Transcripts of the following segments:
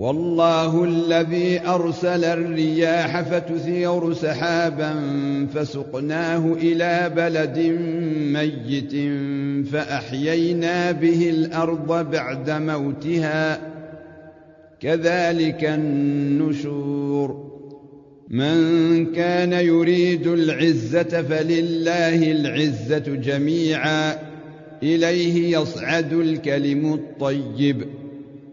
والله الذي أرسل الرياح فتثير سحابا فسقناه إلى بلد ميت فأحيينا به الأرض بعد موتها. كذلك النشور. من كان يريد العزة فلله العزة جميعا. إليه يصعد الكلم الطيب.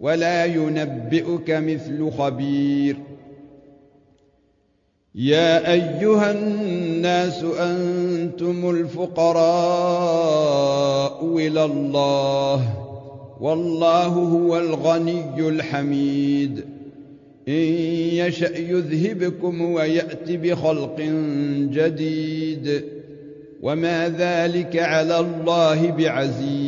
ولا ينبئك مثل خبير. يا أيها الناس أنتم الفقراء إلى الله والله هو الغني الحميد. إن يشأ يذهبكم ويأت بخلق جديد. وما ذلك على الله بعزيز.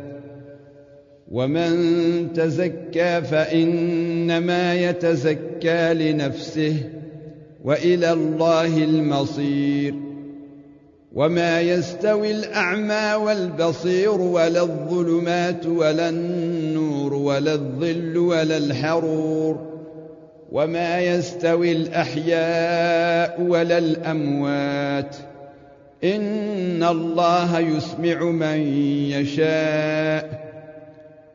ومن تزكى فإنما يتزكى لنفسه وإلى الله المصير. وما يستوي الأعمى والبصير ولا الظلمات ولا النور ولا الظل ولا الحرور. وما يستوي الأحياء ولا الأموات. إن الله يسمع من يشاء.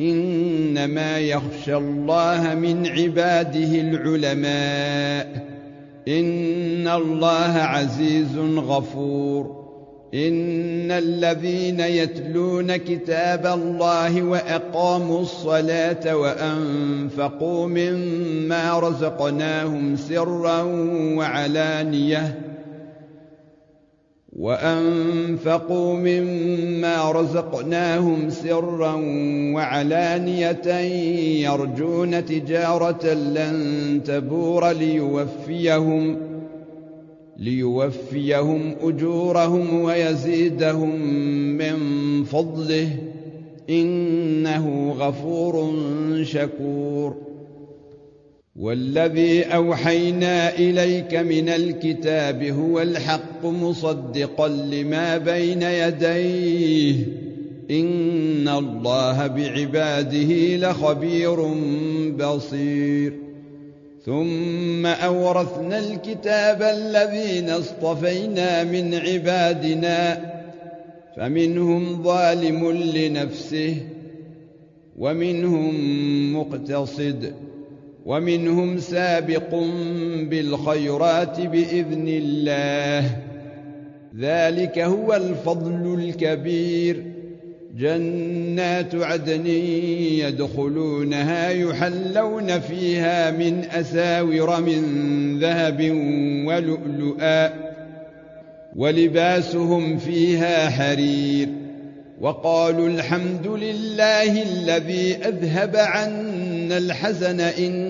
إنما يخشى الله من عباده العلماء. إن الله عزيز غفور. إن الذين يتلون كتاب الله وأقاموا الصلاة وأنفقوا مما رزقناهم سرا وعلانية وأنفقوا مما رزقناهم سرا وعلانية يرجون تجارة لن تبور ليوفيهم ليوفيهم أجورهم ويزيدهم من فضله إنه غفور شكور والذي أوحينا إليك من الكتاب هو الحق مصدقا لما بين يديه. إن الله بعباده لخبير بصير. ثم أورثنا الكتاب الذين اصطفينا من عبادنا فمنهم ظالم لنفسه ومنهم مقتصد. ومنهم سابق بالخيرات بإذن الله. ذلك هو الفضل الكبير. جنات عدن يدخلونها يحلون فيها من أساور من ذهب ولؤلؤا ولباسهم فيها حرير. وقالوا الحمد لله الذي أذهب عنا الحزن إن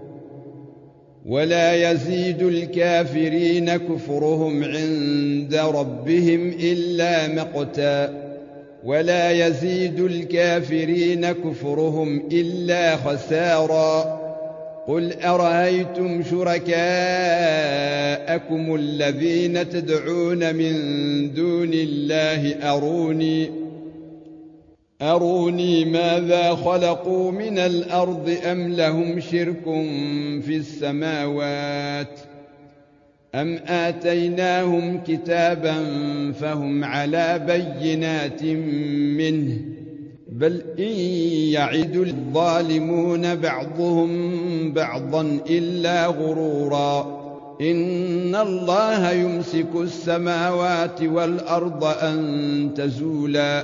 ولا يزيد الكافرين كفرهم عند ربهم إلا مقتا. ولا يزيد الكافرين كفرهم إلا خسارا. قل أرأيتم شركاءكم الذين تدعون من دون الله أروني أروني ماذا خلقوا من الأرض أم لهم شرك في السماوات أم آتيناهم كتابا فهم على بينات منه بل إن يعد الظالمون بعضهم بعضا إلا غرورا إن الله يمسك السماوات والأرض أن تزولا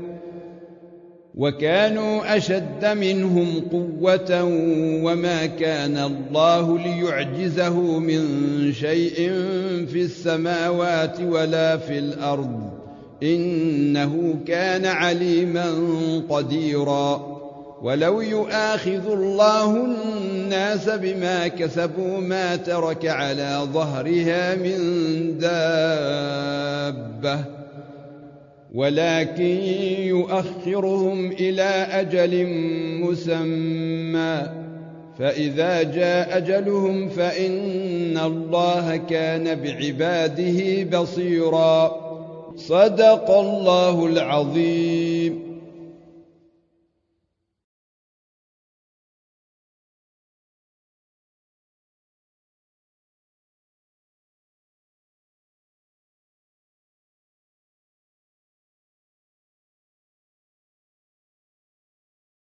وكانوا أشد منهم قوة وما كان الله ليعجزه من شيء في السماوات ولا في الأرض. إنه كان عليما قديرا. ولو يؤاخذ الله الناس بما كسبوا ما ترك على ظهرها من دابة. ولكن يؤخرهم إلى أجل مسمى. فإذا جاء أجلهم فإن الله كان بعباده بصيرا. صدق الله العظيم.